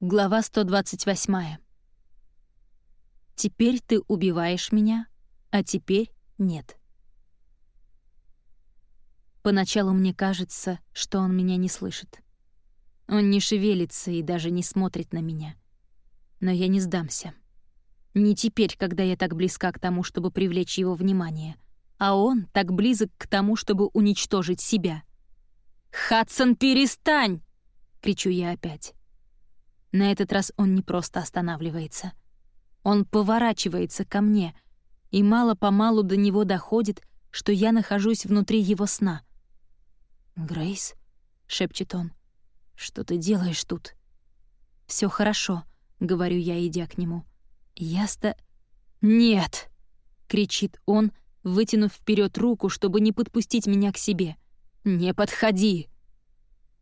Глава 128. Теперь ты убиваешь меня, а теперь нет. Поначалу мне кажется, что он меня не слышит. Он не шевелится и даже не смотрит на меня. Но я не сдамся. Не теперь, когда я так близка к тому, чтобы привлечь его внимание, а он так близок к тому, чтобы уничтожить себя. «Хадсон, перестань!» — кричу я опять. На этот раз он не просто останавливается. Он поворачивается ко мне, и мало-помалу до него доходит, что я нахожусь внутри его сна. «Грейс?» — шепчет он. «Что ты делаешь тут?» Все хорошо», — говорю я, идя к нему. «Я ста...» «Нет!» — кричит он, вытянув вперед руку, чтобы не подпустить меня к себе. «Не подходи!»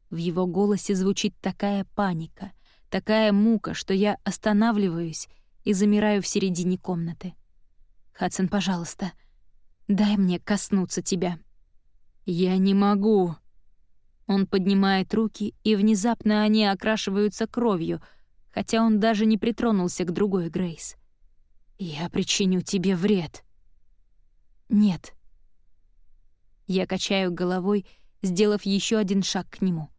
В его голосе звучит такая паника, такая мука, что я останавливаюсь и замираю в середине комнаты. «Хадсон, пожалуйста, дай мне коснуться тебя». «Я не могу». Он поднимает руки, и внезапно они окрашиваются кровью, хотя он даже не притронулся к другой Грейс. «Я причиню тебе вред». «Нет». Я качаю головой, сделав еще один шаг к нему.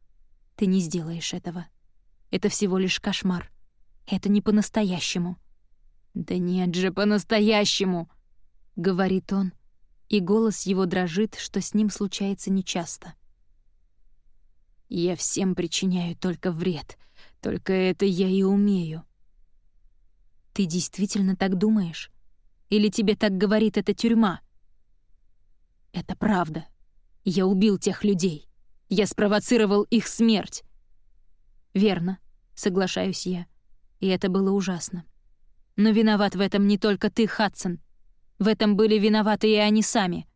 «Ты не сделаешь этого». Это всего лишь кошмар. Это не по-настоящему». «Да нет же, по-настоящему!» — говорит он, и голос его дрожит, что с ним случается нечасто. «Я всем причиняю только вред, только это я и умею». «Ты действительно так думаешь? Или тебе так говорит эта тюрьма?» «Это правда. Я убил тех людей. Я спровоцировал их смерть. «Верно», — соглашаюсь я. И это было ужасно. Но виноват в этом не только ты, Хадсон. В этом были виноваты и они сами.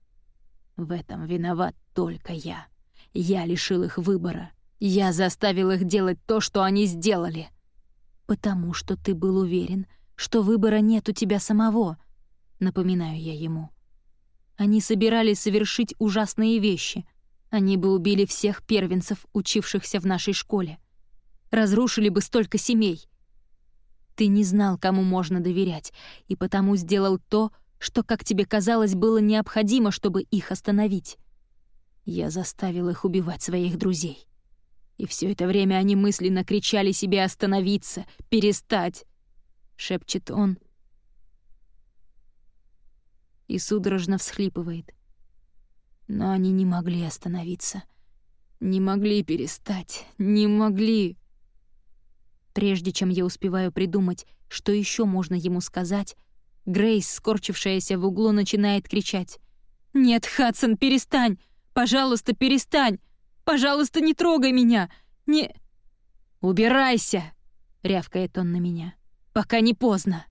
В этом виноват только я. Я лишил их выбора. Я заставил их делать то, что они сделали. Потому что ты был уверен, что выбора нет у тебя самого, напоминаю я ему. Они собирались совершить ужасные вещи. Они бы убили всех первенцев, учившихся в нашей школе разрушили бы столько семей. Ты не знал, кому можно доверять, и потому сделал то, что, как тебе казалось, было необходимо, чтобы их остановить. Я заставил их убивать своих друзей. И все это время они мысленно кричали себе остановиться, перестать, — шепчет он. И судорожно всхлипывает. Но они не могли остановиться. Не могли перестать, не могли. Прежде чем я успеваю придумать, что еще можно ему сказать, Грейс, скорчившаяся в углу, начинает кричать. «Нет, Хадсон, перестань! Пожалуйста, перестань! Пожалуйста, не трогай меня! Не...» «Убирайся!» — рявкает он на меня. «Пока не поздно!»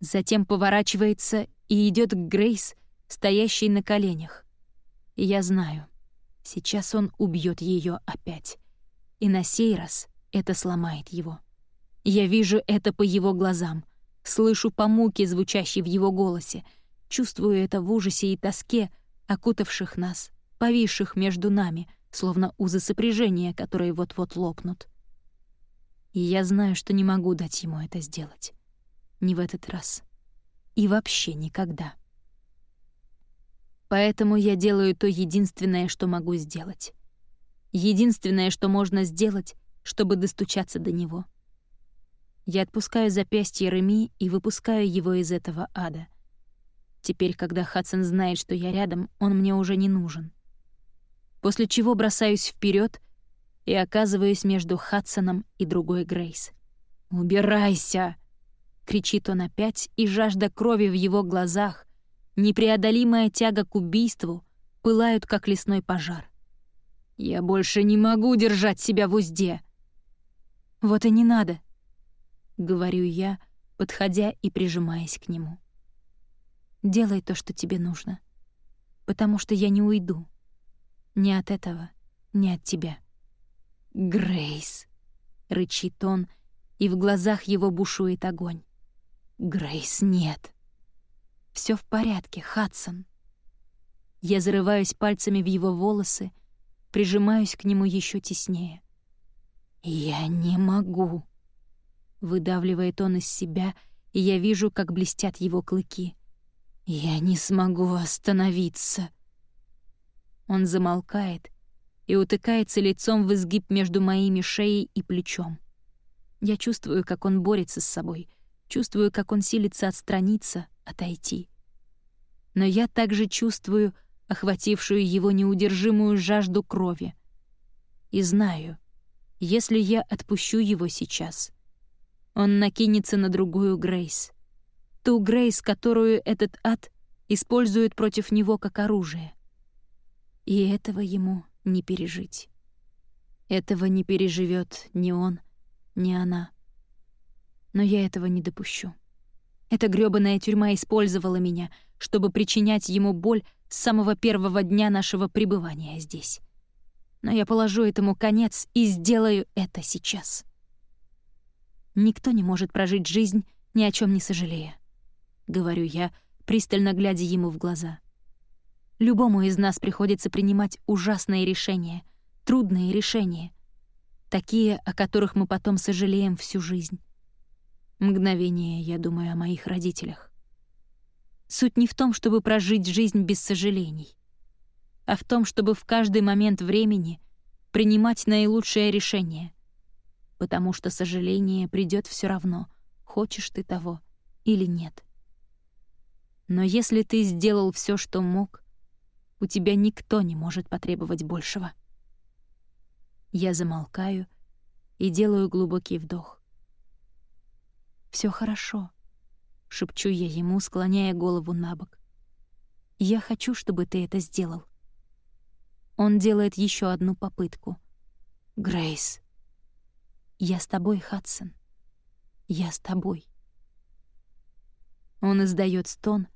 Затем поворачивается и идет к Грейс, стоящей на коленях. Я знаю, сейчас он убьет ее опять. И на сей раз это сломает его. Я вижу это по его глазам, слышу по муке, звучащей в его голосе, чувствую это в ужасе и тоске, окутавших нас, повисших между нами, словно узы сопряжения, которые вот-вот лопнут. И я знаю, что не могу дать ему это сделать. Не в этот раз. И вообще никогда. Поэтому я делаю то единственное, что могу сделать. Единственное, что можно сделать, чтобы достучаться до него. Я отпускаю запястье Реми и выпускаю его из этого ада. Теперь, когда Хадсон знает, что я рядом, он мне уже не нужен. После чего бросаюсь вперед и оказываюсь между Хадсоном и другой Грейс. «Убирайся!» — кричит он опять, и жажда крови в его глазах, непреодолимая тяга к убийству, пылают, как лесной пожар. «Я больше не могу держать себя в узде!» «Вот и не надо», — говорю я, подходя и прижимаясь к нему. «Делай то, что тебе нужно, потому что я не уйду. Ни от этого, ни от тебя». «Грейс!» — рычит он, и в глазах его бушует огонь. «Грейс, нет!» Все в порядке, Хадсон». Я зарываюсь пальцами в его волосы, прижимаюсь к нему еще теснее. «Я не могу», — выдавливает он из себя, и я вижу, как блестят его клыки. «Я не смогу остановиться». Он замолкает и утыкается лицом в изгиб между моими шеей и плечом. Я чувствую, как он борется с собой, чувствую, как он силится отстраниться, отойти. Но я также чувствую охватившую его неудержимую жажду крови. И знаю, если я отпущу его сейчас, он накинется на другую Грейс. Ту Грейс, которую этот ад использует против него как оружие. И этого ему не пережить. Этого не переживет ни он, ни она. Но я этого не допущу. Эта грёбаная тюрьма использовала меня, чтобы причинять ему боль с самого первого дня нашего пребывания здесь. Но я положу этому конец и сделаю это сейчас. Никто не может прожить жизнь, ни о чем не сожалея. Говорю я, пристально глядя ему в глаза. Любому из нас приходится принимать ужасные решения, трудные решения, такие, о которых мы потом сожалеем всю жизнь. Мгновение я думаю о моих родителях. Суть не в том, чтобы прожить жизнь без сожалений, а в том, чтобы в каждый момент времени принимать наилучшее решение, потому что сожаление придет все равно, хочешь ты того или нет. Но если ты сделал все, что мог — у тебя никто не может потребовать большего. Я замолкаю и делаю глубокий вдох. Все хорошо», — шепчу я ему, склоняя голову на бок. «Я хочу, чтобы ты это сделал». Он делает еще одну попытку. «Грейс». «Я с тобой, Хадсон. Я с тобой». Он издает стон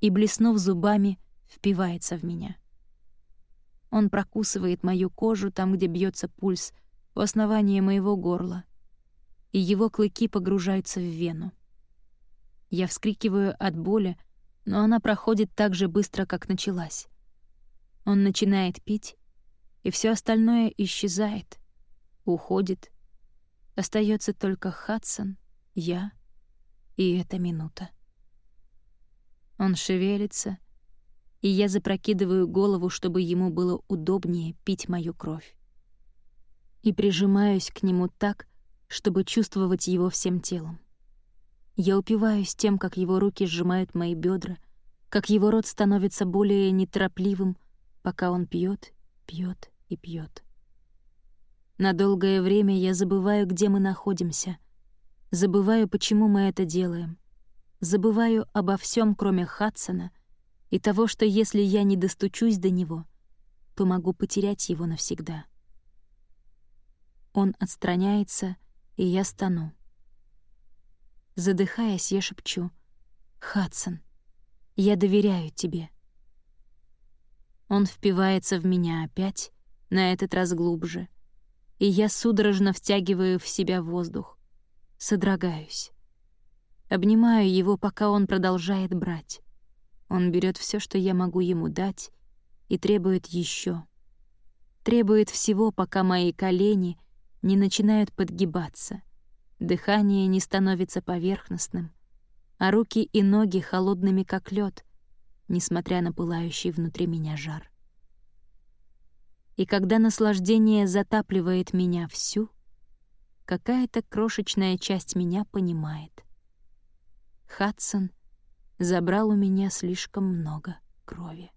и, блеснув зубами, впивается в меня. Он прокусывает мою кожу там, где бьется пульс, у основания моего горла, и его клыки погружаются в вену. Я вскрикиваю от боли, но она проходит так же быстро, как началась. Он начинает пить, и все остальное исчезает, уходит. Остается только Хадсон, я и эта минута. Он шевелится — и я запрокидываю голову, чтобы ему было удобнее пить мою кровь. И прижимаюсь к нему так, чтобы чувствовать его всем телом. Я упиваюсь тем, как его руки сжимают мои бедра, как его рот становится более неторопливым, пока он пьет, пьет и пьет. На долгое время я забываю, где мы находимся, забываю, почему мы это делаем, забываю обо всем, кроме Хадсона — и того, что если я не достучусь до него, то могу потерять его навсегда. Он отстраняется, и я стану. Задыхаясь, я шепчу «Хадсон, я доверяю тебе». Он впивается в меня опять, на этот раз глубже, и я судорожно втягиваю в себя воздух, содрогаюсь. Обнимаю его, пока он продолжает брать. Он берет все, что я могу ему дать, и требует еще. Требует всего, пока мои колени не начинают подгибаться, дыхание не становится поверхностным, а руки и ноги холодными, как лед, несмотря на пылающий внутри меня жар. И когда наслаждение затапливает меня всю, какая-то крошечная часть меня понимает. Хадсон — забрал у меня слишком много крови.